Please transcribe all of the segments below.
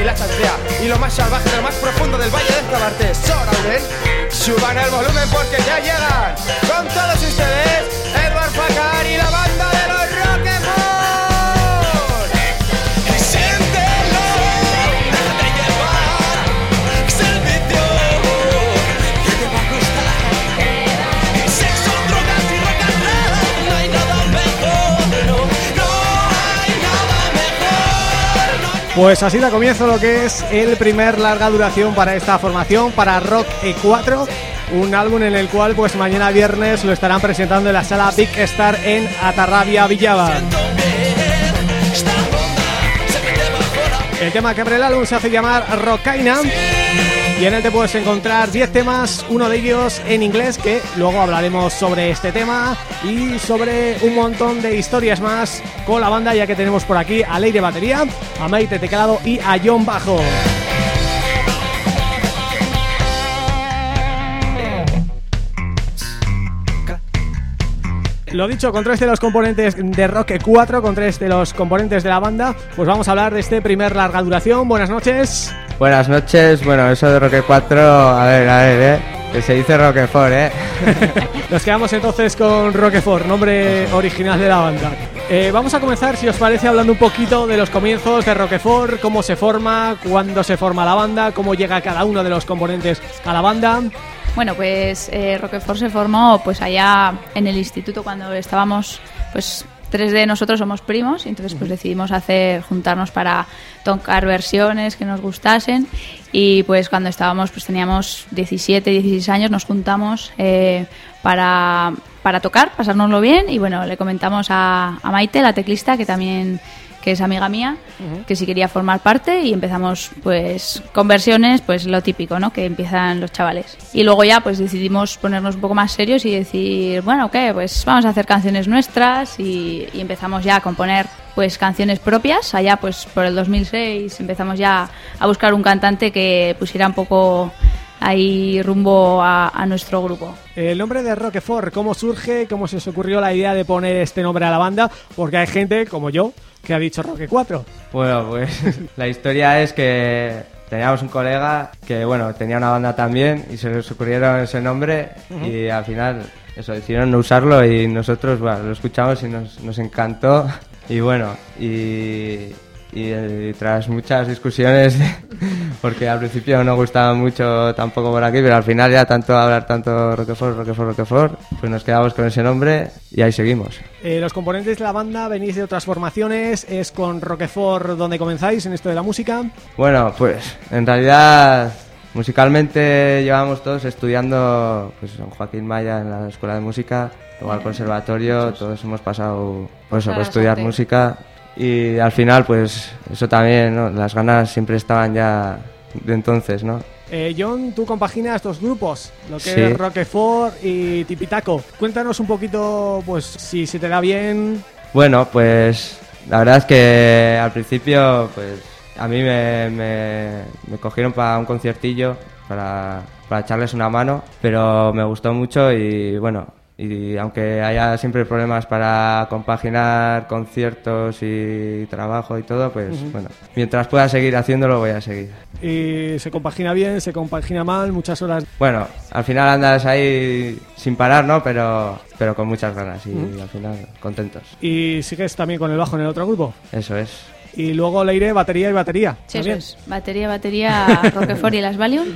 y la Chancea y lo más salvaje de lo más profundo del Valle del Cabarte, Sorauren, suban el volumen porque ya llegan. Con todos ustedes, Edward Facar y la Pues así da comienzo lo que es el primer larga duración para esta formación, para Rock E4, un álbum en el cual pues mañana viernes lo estarán presentando en la sala Big Star en Atarrabia, Villaba. El tema que abre el álbum se hace llamar Rockaina y en él te puedes encontrar 10 temas, uno de ellos en inglés que luego hablaremos sobre este tema y sobre un montón de historias más con la banda ya que tenemos por aquí a Leire Batería, a Maite Teclado y a John Bajo. Lo dicho, con tres de los componentes de Rock 4, con tres de los componentes de la banda, pues vamos a hablar de este primer larga duración. Buenas noches. Buenas noches, bueno, eso de Roque 4, a ver, a ver, eh, que se dice Roquefort, eh. Nos quedamos entonces con Roquefort, nombre original de la banda. Eh, vamos a comenzar, si os parece, hablando un poquito de los comienzos de Roquefort, cómo se forma, cuándo se forma la banda, cómo llega cada uno de los componentes a la banda. Bueno, pues eh, Roquefort se formó pues allá en el instituto cuando estábamos, pues tres de nosotros somos primos, y entonces pues decidimos hacer, juntarnos para tocar versiones que nos gustasen. Y pues cuando estábamos, pues teníamos 17, 16 años, nos juntamos eh, para, para tocar, pasárnoslo bien. Y bueno, le comentamos a, a Maite, la teclista, que también que es amiga mía, que si quería formar parte y empezamos pues con versiones, pues lo típico, ¿no? Que empiezan los chavales. Y luego ya pues decidimos ponernos un poco más serios y decir, bueno, ¿qué? Pues vamos a hacer canciones nuestras y, y empezamos ya a componer pues canciones propias. Allá pues por el 2006 empezamos ya a buscar un cantante que pusiera un poco ahí rumbo a, a nuestro grupo. El nombre de Roquefort, ¿cómo surge? ¿Cómo se os ocurrió la idea de poner este nombre a la banda? Porque hay gente, como yo, que ha dicho Roque 4. Bueno, pues la historia es que teníamos un colega que, bueno, tenía una banda también y se les ocurrieron ese nombre y al final, eso, decidieron no usarlo y nosotros, bueno, lo escuchamos y nos, nos encantó y bueno, y, y, eh, tras muchas discusiones, porque al principio no gustaba mucho tampoco por aquí, pero al final ya tanto hablar tanto Roquefort, Roquefort, Roquefort, pues nos quedamos con ese nombre y ahí seguimos. Eh, los componentes de la banda venís de otras formaciones, es con Roquefort donde comenzáis en esto de la música. Bueno, pues en realidad musicalmente llevamos todos estudiando pues en Joaquín Maya en la escuela de música, luego al conservatorio, todos hemos pasado pues, eso, por estudiar música y al final pues eso también, ¿no? las ganas siempre estaban ya de entonces, ¿no? Eh, John, tú compaginas dos grupos, lo que Sí. es Roquefort y Tipitaco. Cuéntanos un poquito, pues, si se te da bien. Bueno, pues la verdad es que al principio pues a mí me, me- me cogieron para un conciertillo para, para echarles una mano, pero me gustó mucho y bueno, y aunque haya siempre problemas para compaginar conciertos y trabajo y todo, pues bueno, mientras pueda seguir haciéndolo voy a seguir. Y se compagina bien, se compagina mal, muchas horas. Bueno, al final andas ahí sin parar, ¿no? Pero, pero con muchas ganas y al final contentos. Y sigues también con el bajo en el otro grupo. Eso es. Y luego Leire, batería y batería. Sí, eso también. es. Batería, batería, Roquefort y las Valium.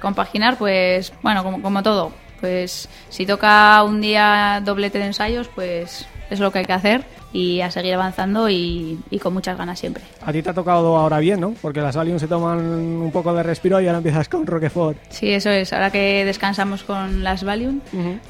Compaginar, pues, bueno, como, como todo. Pues si toca un día doblete de ensayos, pues es lo que hay que hacer y a seguir avanzando y, y con muchas ganas siempre. A ti te ha tocado ahora bien, ¿no? Porque las Valium se toman un poco de respiro y ahora empiezas con Roquefort. Sí, eso es. Ahora que descansamos con las Valium,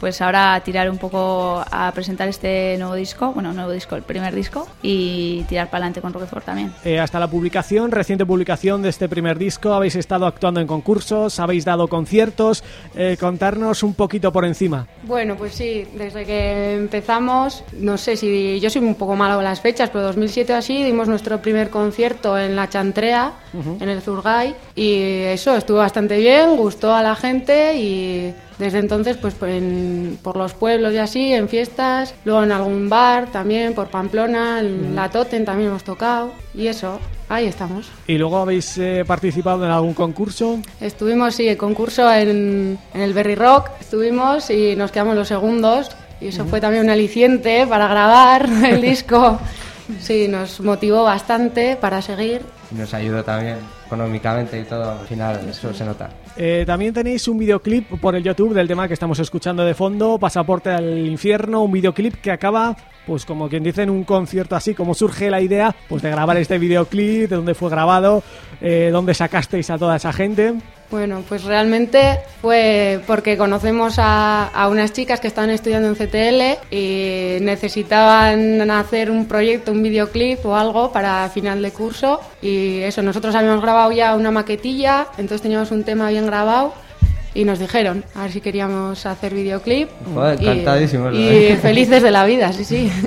pues ahora tirar un poco a presentar este nuevo disco, bueno, nuevo disco, el primer disco, y tirar para adelante con Roquefort también. Eh, hasta la publicación, reciente publicación de este primer disco, habéis estado actuando en concursos, habéis dado conciertos. Eh, contarnos un poquito por encima. Bueno, pues sí, desde que empezamos, no sé si yo soy un poco malo las fechas, pero 2007 o así dimos nuestro primer concierto en la Chantrea, en el Zurgay, y eso estuvo bastante bien, gustó a la gente y desde entonces pues por, en- por los pueblos y así, en fiestas, luego en algún bar también, por Pamplona, en la Totem también hemos tocado y eso, ahí estamos. ¿Y luego habéis eh, participado en algún concurso? Estuvimos, sí, el concurso en, en el Berry Rock, estuvimos y nos quedamos los segundos y eso fue también un aliciente para grabar el disco. Sí, nos motivó bastante para seguir. Y nos ayudó también económicamente y todo. Al final, eso se nota. Eh, también tenéis un videoclip por el YouTube del tema que estamos escuchando de fondo, Pasaporte al Infierno, un videoclip que acaba, pues como quien dice, en un concierto así, como surge la idea pues de grabar este videoclip, de dónde fue grabado, eh, dónde sacasteis a toda esa gente. Bueno, pues realmente fue porque conocemos a, unas chicas que estaban estudiando en CTL y necesitaban hacer un proyecto, un videoclip o algo para final de curso. Y eso, nosotros habíamos grabado ya una maquetilla, entonces teníamos un tema bien grabado y nos dijeron a ver si queríamos hacer videoclip. Joder, Y- encantadísimos, Y, felices de la vida, sí, sí.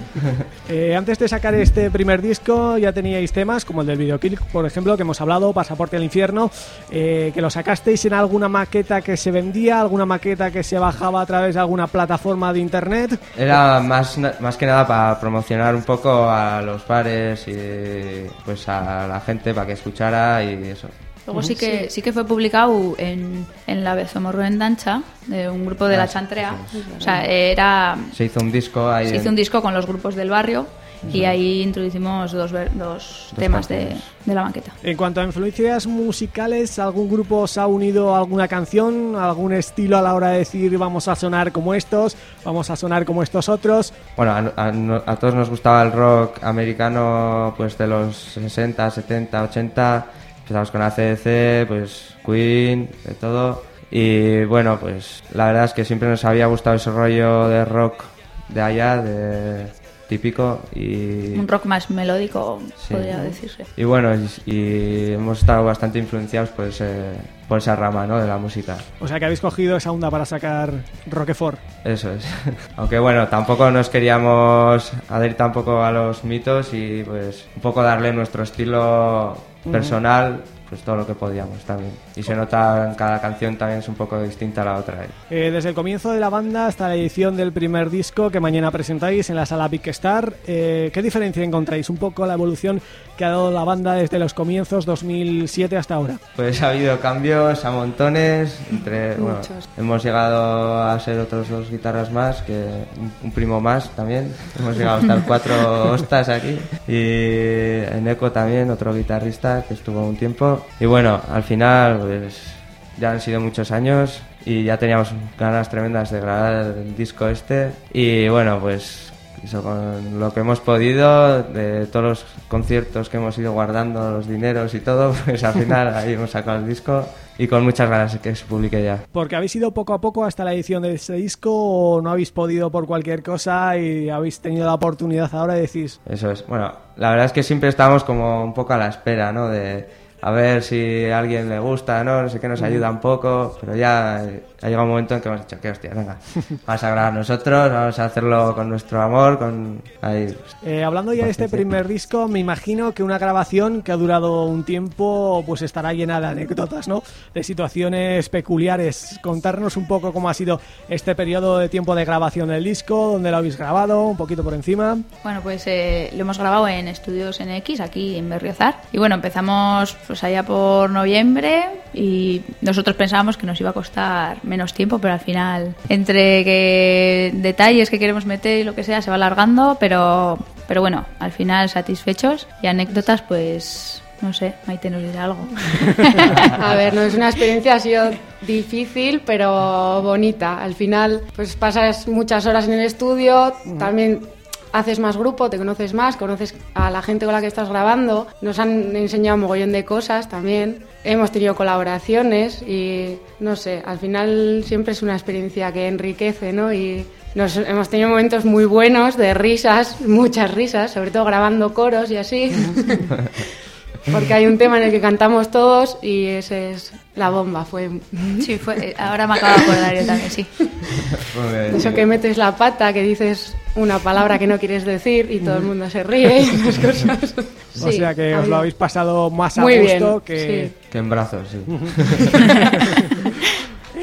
Eh, antes de sacar este primer disco ya teníais temas como el del videoclip, por ejemplo, que hemos hablado, Pasaporte al Infierno, eh, que lo sacasteis en alguna maqueta que se vendía, alguna maqueta que se bajaba a través de alguna plataforma de internet. Era más, más que nada para promocionar un poco a los bares y pues a la gente para que escuchara y eso. Luego sí que sí que fue publicado en, en la Bezomorro en Dancha, de un grupo de la Chantrea. O sea, era Se hizo un disco ahí. se hizo en- un disco con los grupos del barrio y ahí introducimos dos, ver- dos temas de, de la maqueta. En cuanto a influencias musicales, ¿algún grupo os ha unido a alguna canción, algún estilo a la hora de decir vamos a sonar como estos, vamos a sonar como estos otros? Bueno, a, a a todos nos gustaba el rock americano pues de los 60, 70, 80. Empezamos con ACDC, pues Queen, de todo. Y bueno, pues la verdad es que siempre nos había gustado ese rollo de rock de allá, de típico y Un rock más melódico, Sí. podría decirse. y bueno y, y hemos estado bastante influenciados por ese por esa rama ¿no? de la música O sea que habéis cogido esa onda para sacar Roquefort. eso es aunque bueno tampoco nos queríamos adherir tampoco a los mitos y pues un poco darle nuestro estilo personal pues todo lo que podíamos también y se nota en cada canción también es un poco distinta a la otra ¿eh? Eh, desde el comienzo de la banda hasta la edición del primer disco que mañana presentáis en la sala Big Star, eh, ¿qué diferencia encontráis? Un poco la evolución que ha dado la banda desde los comienzos 2007 hasta ahora. Pues ha habido cambios a montones, entre, bueno, hemos llegado a ser otros dos guitarras más, que un, un primo más también, hemos llegado a estar cuatro hostas aquí, y en Eco también, otro guitarrista que estuvo un tiempo, y bueno, al final pues ya han sido muchos años y ya teníamos ganas tremendas de grabar el disco este, y bueno, pues eso, con lo que hemos podido, de todos los conciertos que hemos ido guardando, los dineros y todo, pues al final ahí hemos sacado el disco y con muchas ganas de que se publique ya. Porque habéis ido poco a poco hasta la edición de ese disco o no habéis podido por cualquier cosa y habéis tenido la oportunidad ahora y decís, Eso es. Bueno, la verdad es que siempre estamos como un poco a la espera, ¿no? De a ver si a alguien le gusta, ¿no? No sé qué nos ayuda un poco, pero ya ha llegado un momento en que hemos dicho que hostia, venga, vamos a grabar nosotros, vamos a hacerlo con nuestro amor, con ahí. Eh, hablando ya de este primer disco, me imagino que una grabación que ha durado un tiempo pues estará llena de anécdotas, ¿no? De situaciones peculiares. Contarnos un poco cómo ha sido este periodo de tiempo de grabación del disco, dónde lo habéis grabado, un poquito por encima. Bueno, pues eh, lo hemos grabado en Estudios NX, aquí en Berriozar. Y bueno, empezamos pues allá por noviembre y nosotros pensábamos que nos iba a costar menos tiempo, pero al final, entre que detalles que queremos meter y lo que sea, se va alargando, pero, pero bueno, al final satisfechos y anécdotas, pues no sé, Maite nos dirá algo. A ver, no es una experiencia, ha sido difícil, pero bonita. Al final, pues pasas muchas horas en el estudio, también haces más grupo, te conoces más, conoces a la gente con la que estás grabando. Nos han enseñado un mogollón de cosas también. Hemos tenido colaboraciones y, no sé, al final siempre es una experiencia que enriquece, ¿no? Y nos, hemos tenido momentos muy buenos de risas, muchas risas, sobre todo grabando coros y así. Porque hay un tema en el que cantamos todos y ese es la bomba. Fue Sí, fue, ahora me acabo de acordar yo también, sí. Eso que metes la pata, que dices una palabra que no quieres decir y todo el mundo se ríe y esas cosas. o sea que os lo habéis pasado más a Muy gusto bien, que... sí. Que en brazos, sí.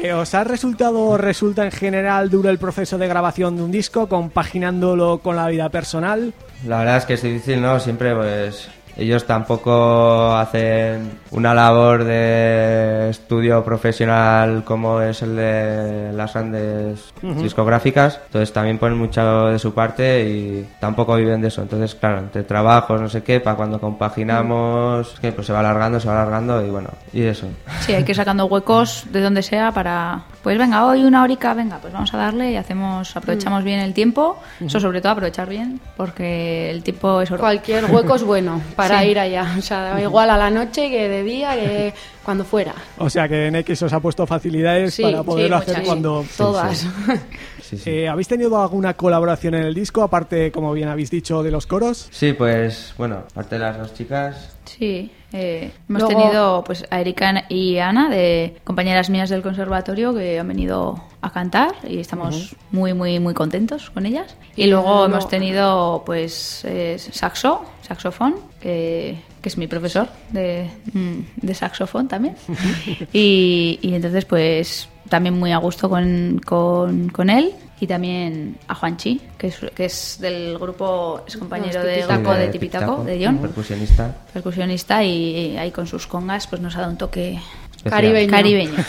Eh, ¿Os ha resultado o resulta en general duro el proceso de grabación de un disco, compaginándolo con la vida personal? La verdad es que es difícil, ¿no? Siempre, pues, ellos tampoco hacen una labor de estudio profesional como es el de las grandes discográficas. Entonces también ponen mucho de su parte y tampoco viven de eso. Entonces, claro, entre trabajos, no sé qué, para cuando compaginamos, que pues se va alargando, se va alargando y bueno, y eso. Sí, hay que ir sacando huecos de donde sea para, pues venga, hoy una horica, venga, pues vamos a darle y hacemos, aprovechamos bien el tiempo, eso sobre todo aprovechar bien, porque el tiempo es oro. Cualquier hueco es bueno para Sí. ir allá. O sea, da igual a la noche que de día, que cuando fuera. O sea que en X os ha puesto facilidades Sí, para poderlo sí, hacer muchas, cuando... sí, Todas. Sí, sí. Eh, ¿Habéis tenido alguna colaboración en el disco, aparte, como bien habéis dicho, de los coros? Sí, pues, bueno, aparte de las dos chicas, Sí, eh, hemos Luego- tenido pues a Erika y Ana, de compañeras mías del conservatorio, que han venido a cantar y estamos muy, muy, muy contentos con ellas. Y luego luego- hemos tenido pues eh, saxo, saxofón, que, que es mi profesor de, mm, de saxofón también. y, y entonces pues también muy a gusto con, con, con él. Y también a Juanchi, que es, que es del grupo, es compañero de grupo de de Tipitaco, de John percusionista. percusionista y ahí con sus congas pues nos ha dado un toque. Caribeño. caribeño.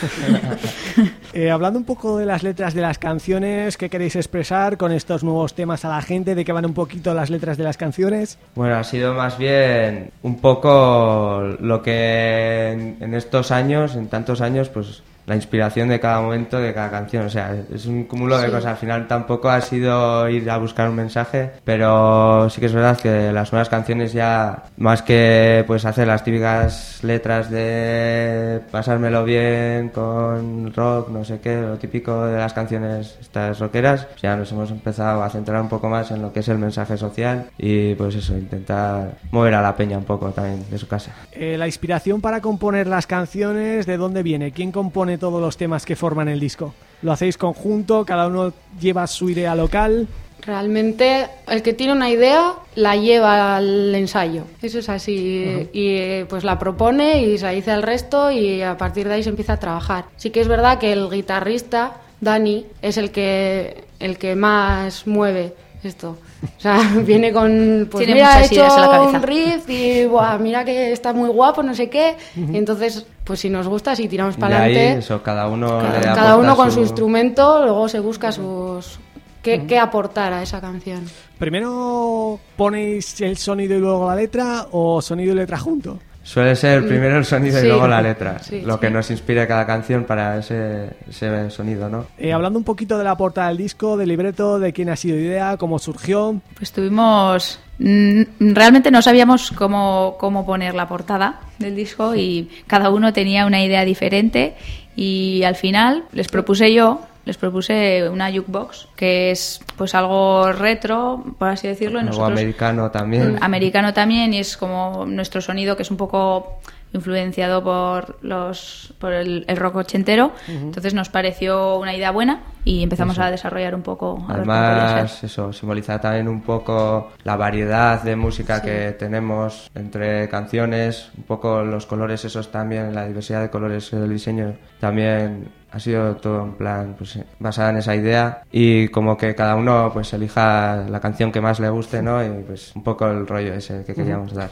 Eh, hablando un poco de las letras de las canciones, ¿qué queréis expresar con estos nuevos temas a la gente? ¿De qué van un poquito las letras de las canciones? Bueno, ha sido más bien un poco lo que en, en estos años, en tantos años, pues la inspiración de cada momento, de cada canción. O sea, es un cúmulo de cosas. Al final tampoco ha sido ir a buscar un mensaje, pero sí que es verdad que las nuevas canciones ya, más que pues hacer las típicas letras de pasármelo bien con rock, no sé qué, lo típico de las canciones estas rockeras, pues ya nos hemos empezado a centrar un poco más en lo que es el mensaje social y pues eso, intentar mover a la peña un poco también de su casa. Eh, la inspiración para componer las canciones, ¿de dónde viene? ¿Quién compone todos los temas que forman el disco? ¿Lo hacéis conjunto? ¿Cada uno lleva su idea local? Realmente, el que tiene una idea la lleva al ensayo. Eso es así. Y eh, pues la propone y se dice el resto y a partir de ahí se empieza a trabajar. Sí que es verdad que el guitarrista, Dani, es el que, el que más mueve esto. O sea, viene con, pues Tiene mira, he en la cabeza. un riff y buah, mira que está muy guapo, no sé qué. Y entonces, pues si nos gusta, si tiramos para adelante. eso, cada uno le Cada, uno con su... su instrumento, luego se busca sus... ¿Qué, qué aportar a esa canción? ¿Primero ponéis el sonido y luego la letra o sonido y letra junto? Suele ser primero el sonido Sí. y luego la letra, Sí, lo que sí. nos inspire cada canción para ese, ese sonido, ¿no? Eh, hablando un poquito de la portada del disco, del libreto, de quién ha sido idea, cómo surgió. Pues tuvimos... mm, Realmente no sabíamos cómo, cómo poner la portada del disco y cada uno tenía una idea diferente y al final les propuse yo, les propuse una jukebox que es pues algo retro, por así decirlo. y Algo nosotros- americano también. americano también y es como nuestro sonido que es un poco influenciado por los por el, el rock ochentero entonces nos pareció una idea buena y empezamos a desarrollar un poco a Además, eso simboliza también un poco la variedad de música que tenemos entre canciones, un poco los colores esos también, la diversidad de colores del diseño también ha sido todo en plan pues, eh, basada en esa idea y como que cada uno pues elija la canción que más le guste, ¿no? Y pues un poco el rollo ese que queríamos dar.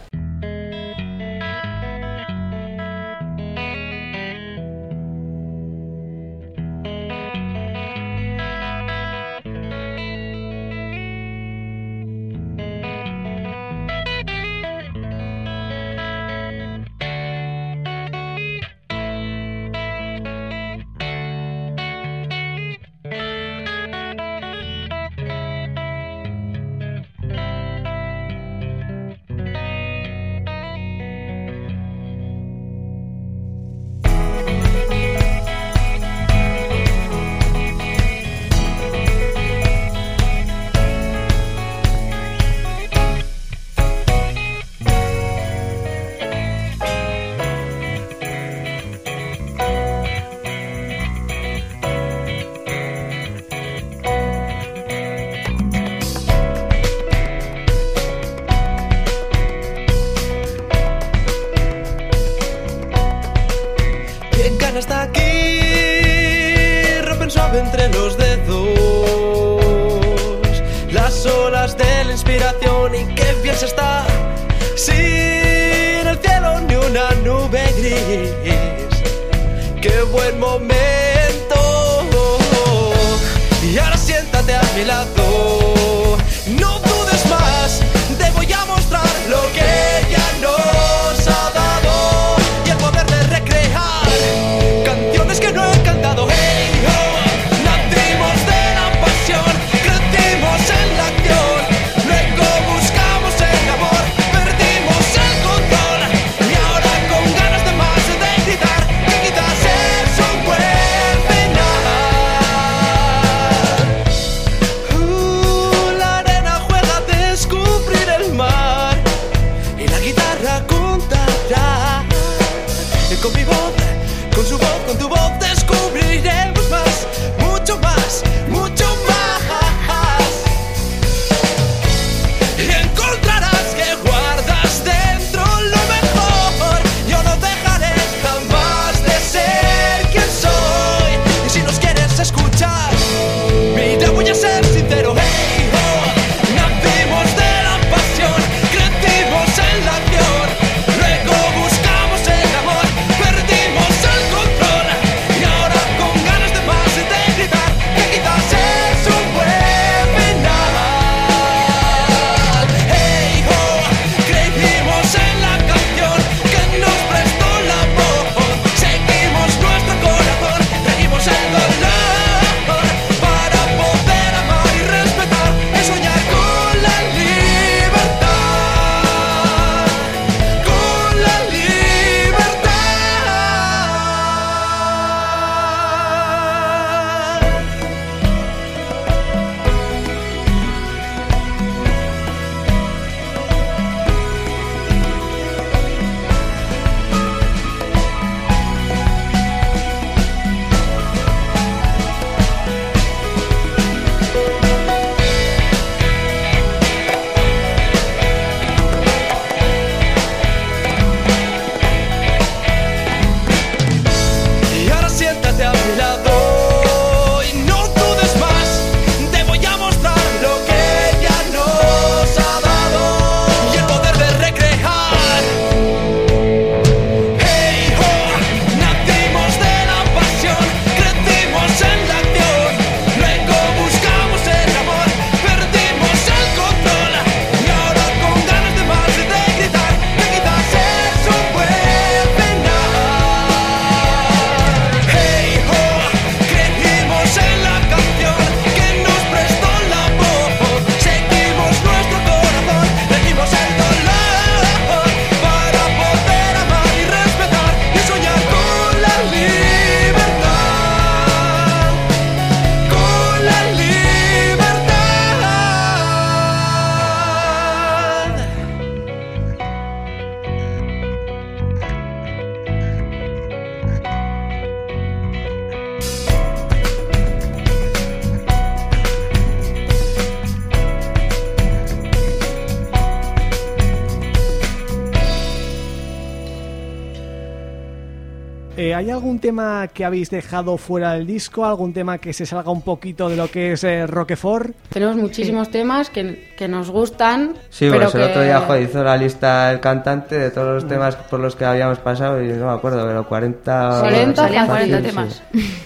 Eh, ¿Hay algún tema que habéis dejado fuera del disco? ¿Algún tema que se salga un poquito de lo que es eh, Roquefort? Tenemos muchísimos temas que, que nos gustan. Sí, pero pues el que- otro día joder, hizo la lista el cantante de todos los temas por los que habíamos pasado y no me acuerdo, pero 40... 40, Salían fácil, 40 sí. temas.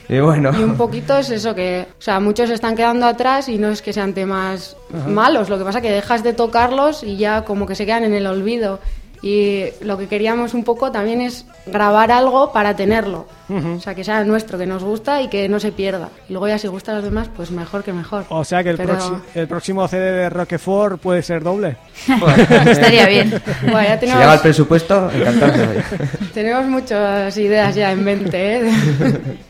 Y bueno, Y un poquito es eso que, o sea, muchos se están quedando atrás y no es que sean temas malos, lo que pasa que dejas de tocarlos y ya como que se quedan en el olvido. Y lo que queríamos un poco también es grabar algo para tenerlo. O sea, que sea nuestro, que nos gusta y que no se pierda. Y luego ya si gusta a los demás, pues mejor que mejor. O sea que el, Pero- el próximo CD de Roquefort puede ser doble. Estaría bien. Bueno, ya si llega el tenemos, presupuesto, encantado. se vaya. tenemos muchas ideas ya en mente, ¿eh?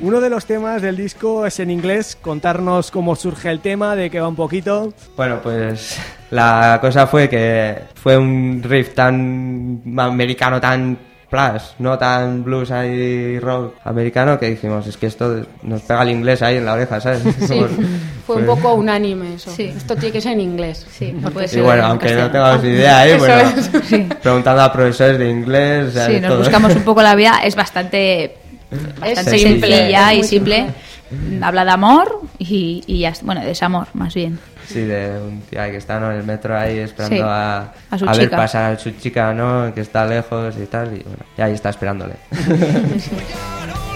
Uno de los temas del disco es en inglés. Contarnos cómo surge el tema, de qué va un poquito. Bueno, pues la cosa fue que fue un riff tan americano, tan plus, no tan blues ahí rock americano que dijimos, es que esto nos pega el inglés ahí en la oreja, ¿sabes? Sí, fue un poco unánime eso. Sí. Esto tiene que ser en inglés. Sí, no puede Y ser. bueno, en aunque no castellano. tengamos ni idea, ¿eh? Eso Bueno. Sí. preguntando a profesores de inglés, o sea, Sí, nos todo. buscamos un poco la vida. Es bastante bastante simple, sencilla es y muy simple. Habla de amor y, y ya está. Bueno, de desamor, más bien. Sí, de un tío que está ¿no? en el metro ahí esperando Sí, a, a su ver pasar a su chica, ¿no? Que está lejos y tal, y bueno, y ahí está esperándole.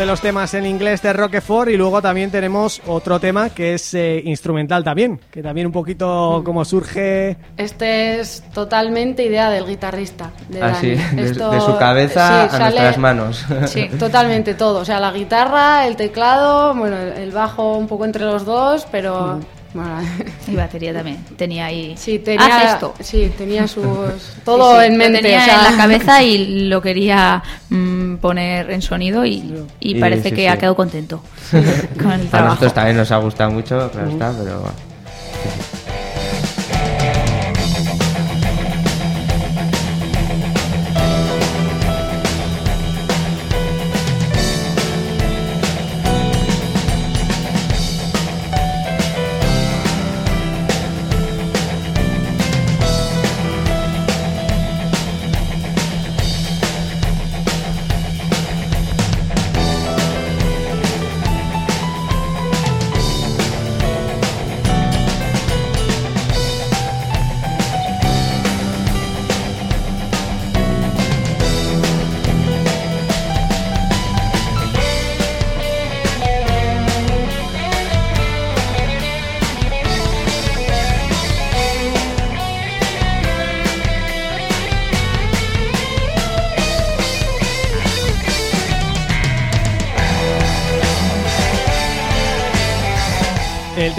de los temas en inglés de Roquefort y luego también tenemos otro tema que es eh, instrumental también, que también un poquito como surge... Este es totalmente idea del guitarrista. De Ah, sí, de, Esto- de su cabeza sí, a sale- nuestras manos. Sí. Totalmente todo, o sea, la guitarra, el teclado, bueno, el el bajo un poco entre los dos, pero bueno, Y batería también. Tenía ahí. sí tenía Haz esto. sí, tenía sus todo Sí, sí, en lo mente, tenía o sea, en la cabeza y lo quería mm, poner en sonido y, y parece sí, que sí. ha quedado contento con el A trabajo. nosotros también nos ha gustado mucho, claro está, pero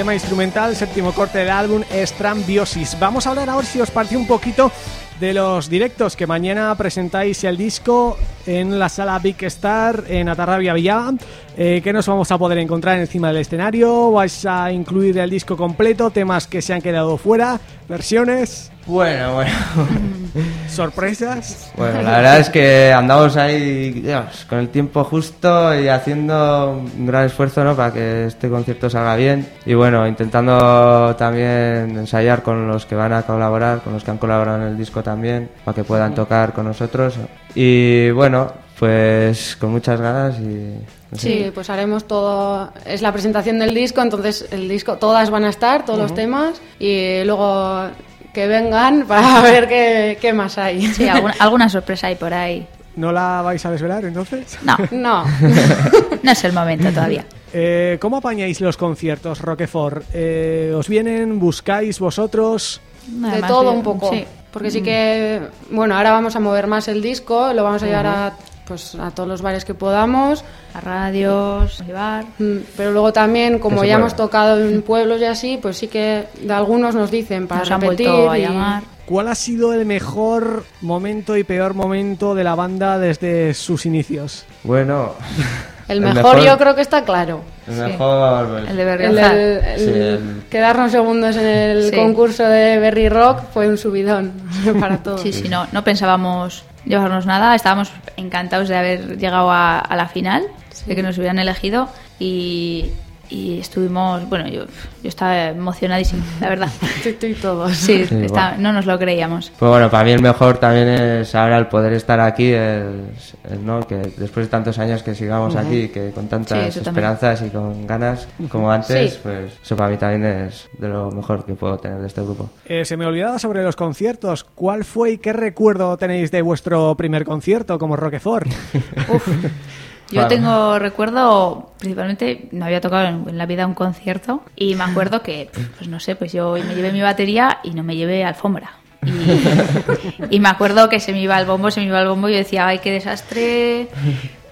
tema instrumental, séptimo corte del álbum es Trambiosis. Vamos a hablar ahora, si os parece un poquito, de los directos que mañana presentáis el disco en la sala Big Star en Atarrabia Villada. Eh, ¿Qué nos vamos a poder encontrar encima del escenario? ¿Vais a incluir el disco completo? ¿Temas que se han quedado fuera? ¿Versiones? Bueno, bueno. ¿Sorpresas? Bueno, la verdad es que andamos ahí Dios, con el tiempo justo y haciendo un gran esfuerzo ¿no? para que este concierto salga bien. Y bueno, intentando también ensayar con los que van a colaborar, con los que han colaborado en el disco también, para que puedan tocar con nosotros. Y bueno, pues con muchas ganas y... no sé. Sí, pues haremos todo. Es la presentación del disco, entonces el disco, todas van a estar, todos los temas, y luego que vengan para ver qué, qué más hay. Sí, alguna, alguna sorpresa hay por ahí. ¿No la vais a desvelar entonces? No, No, no es el momento todavía. Eh, ¿Cómo apañáis los conciertos, Roquefort? Eh, ¿Os vienen? ¿Buscáis vosotros? de Además, todo bien, un poco. sí. Porque sí que, bueno, ahora vamos a mover más el disco, lo vamos a llevar a, pues, a todos los bares que podamos. A radios, llevar. Mm, Pero luego también, como ya hemos tocado en pueblos y así, pues sí que de algunos nos dicen para Nos han repetir. vuelto a y- llamar. ¿Cuál ha sido el mejor momento y peor momento de la banda desde sus inicios? Bueno, El El mejor, yo creo que está claro. el Sí. mejor... pues, El de El, Berriozar. del- el Sí, el- quedarnos segundos en el Sí. concurso de Berry Rock fue un subidón para todos. Sí, sí, no, no pensábamos llevarnos nada, estábamos encantados de haber llegado a, a la final, de que nos hubieran elegido. Y, y estuvimos, bueno, yo, yo estaba emocionadísima, la verdad. Tú, tú y todos. Sí, Sí, está- bueno. no nos lo creíamos. Pues bueno, para mí el mejor también es ahora el poder estar aquí, el, el, ¿no? que después de tantos años que sigamos aquí, que con Sí, tantas también. esperanzas y con ganas como antes, Sí. pues eso para mí también es de lo mejor que puedo tener de este grupo. Eh, se me olvidaba sobre los conciertos. ¿Cuál fue y qué recuerdo tenéis de vuestro primer concierto como Roquefort? Uf. Yo Claro. tengo recuerdo, principalmente, no había tocado en, en la vida un concierto y me acuerdo que, pues no sé, pues yo me llevé mi batería y no me llevé alfombra. Y, y me acuerdo que se me iba el bombo, se me iba el bombo y yo decía, ay, qué desastre.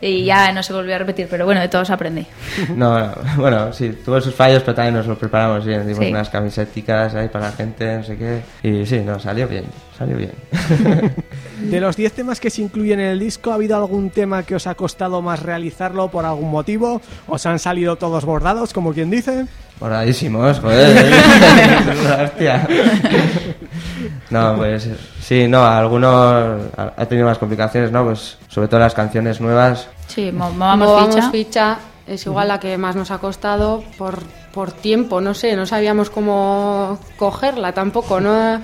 Y ya no se volvió a repetir, pero bueno, de todo se aprende. No, no, bueno, sí, tuvo sus fallos, pero también nos lo preparamos bien. Dimos Sí. unas camisetas ahí para la gente, no sé qué. Y sí, no, salió bien. Salió bien. De los 10 temas que se incluyen en el disco, ¿ha habido algún tema que os ha costado más realizarlo por algún motivo? ¿Os han salido todos bordados, como quien dice? Borradísimos, joder. Hostia. No, pues sí, no, algunos ha tenido más complicaciones, ¿no? Pues sobre todo las canciones nuevas. Sí, movamos vamos ficha. ficha es igual la que más nos ha costado por, por tiempo, no sé, no sabíamos cómo cogerla tampoco, no,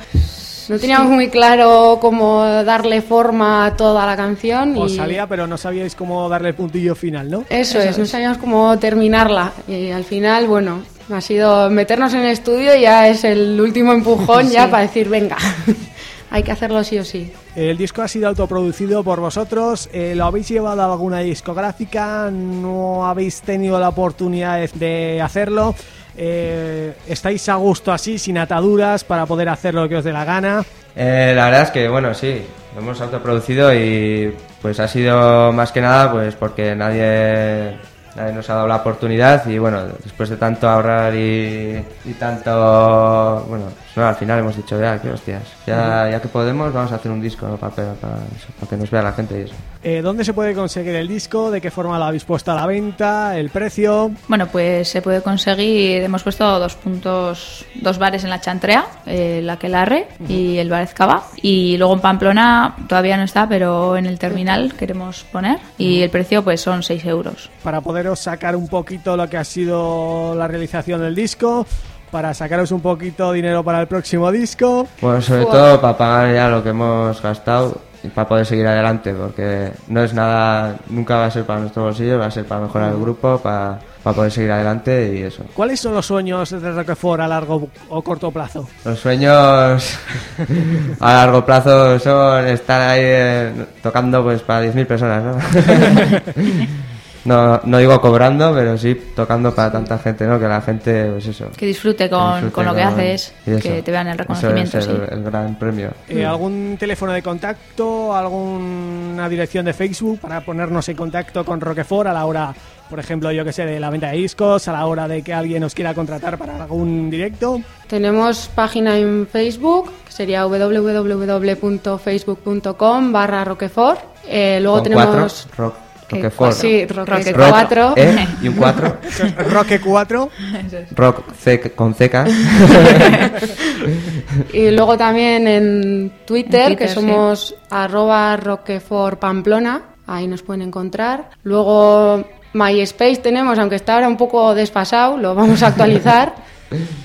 no teníamos muy claro cómo darle forma a toda la canción. Os y salía, pero no sabíais cómo darle el puntillo final, ¿no? Eso, es, no sabíamos cómo terminarla. Y al final, bueno, ha sido meternos en el estudio y ya es el último empujón ya para decir, venga, hay que hacerlo sí o sí. El disco ha sido autoproducido por vosotros, eh, ¿lo habéis llevado a alguna discográfica? ¿No habéis tenido la oportunidad de- de hacerlo? Eh, ¿Estáis a gusto así, sin ataduras, para poder hacer lo que os dé la gana? Eh, la verdad es que, bueno, sí, lo hemos autoproducido y pues ha sido más que nada pues porque nadie, nadie nos ha dado la oportunidad y bueno, después de tanto ahorrar y, y tanto, bueno, no, al final hemos dicho ya, qué hostias, ya, ya que podemos vamos a hacer un disco ¿no? para, para, eso, para que nos vea la gente y eso. Eh, ¿Dónde se puede conseguir el disco? ¿De qué forma lo habéis puesto a la venta? ¿El precio? Bueno, pues se puede conseguir, hemos puesto dos puntos, dos bares en la Chantrea, eh, el Aquelarre y el Bar Ezcaba. Y luego en Pamplona todavía no está, pero en el terminal queremos poner. Y el precio pues son 6 euros. Para poderos sacar un poquito lo que ha sido la realización del disco, para sacaros un poquito dinero para el próximo disco. Bueno, sobre todo para pagar ya lo que hemos gastado y para poder seguir adelante, porque no es nada, nunca va a ser para nuestro bolsillo, va a ser para mejorar el grupo, para, para poder seguir adelante y eso. ¿Cuáles son los sueños de Roquefort a largo o corto plazo? Los sueños a largo plazo son estar ahí eh, tocando pues para 10.000 personas, ¿no? No, no digo cobrando, pero sí tocando para tanta gente, ¿no? Que la gente, pues eso. Que disfrute con, disfrute con lo que haces, que te vean el Eso reconocimiento. es el, sí. el gran premio. Eh, ¿Algún teléfono de contacto? ¿Alguna dirección de Facebook para ponernos en contacto con Roquefort a la hora, por ejemplo, yo que sé, de la venta de discos, a la hora de que alguien nos quiera contratar para algún directo? Tenemos página en Facebook, que sería www.facebook.com barra Roquefort. Eh, luego Con tenemos... cuatro, rock, Que Roquefort. Sí, Roque Roque Rock, 4. E y un 4. Roque 4. Rock C con CK. Y luego también en Twitter, En Twitter, que sí. somos arroba Roquefort Pamplona, ahí nos pueden encontrar. Luego MySpace tenemos, aunque está ahora un poco desfasado, lo vamos a actualizar,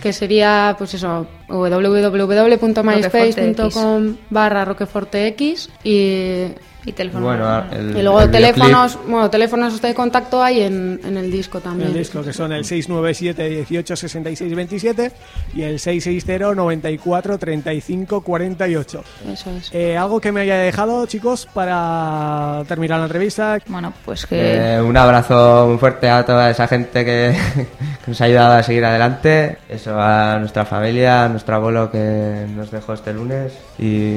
que sería pues eso, www.myspace.com barra RoquefortX y, Y teléfono. Bueno, el, y luego el teléfonos, bueno, teléfonos de contacto hay en, en el disco también. El disco que son el 697 18 66 27 y el 660 94 35 48. Eso es. Eh, algo que me haya dejado, chicos, para terminar la entrevista. Bueno, pues que... Eh, un abrazo muy fuerte a toda esa gente que, que nos ha ayudado a seguir adelante. Eso a nuestra familia, a nuestro abuelo que nos dejó este lunes y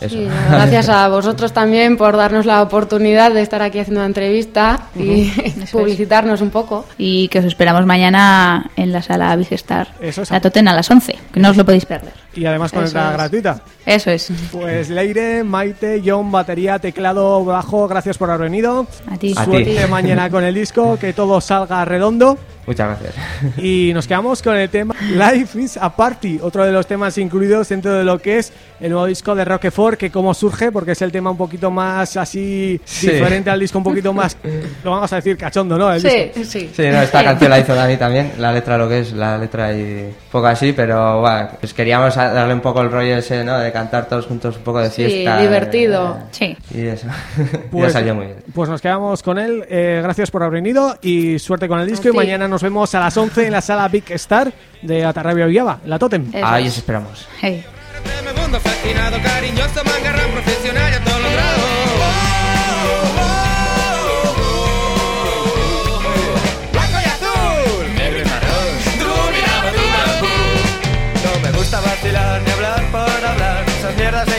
eso. Sí, gracias a vosotros también por darnos la oportunidad de estar aquí haciendo una entrevista y publicitarnos un poco. Y que os esperamos mañana en la sala Bigestar, Eso es. la Toten a las 11, que no os lo podéis perder. Y además con entrada es. gratuita. Eso es. Pues Leire, Maite, John, batería, teclado, bajo, gracias por haber venido. A ti. A ti. Suerte mañana con el disco, que todo salga redondo. Muchas gracias. Y nos quedamos con el tema Life is a Party, otro de los temas incluidos dentro de lo que es el nuevo disco de Roquefort, que cómo surge, porque es el tema un poquito más así Sí. diferente al disco, un poquito más, lo vamos a decir, cachondo, ¿no? El disco. Sí, sí. Sí, no, esta canción la hizo Dani también, la letra lo que es, la letra y un poco así, pero bueno, pues queríamos a- darle un poco el rollo ese, ¿no? De cantar todos juntos un poco de Sí, fiesta. divertido. Sí. eh, y eso. Pues, ya salió muy bien. pues nos quedamos con él. Eh, gracias por haber venido y suerte con el disco. Y mañana nos vemos a las 11 en la sala Big Star de Atarrabia Villava, la Totem. Eso Ahí os esperamos. Hey.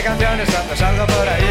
Canciones cuando salgo por ahí.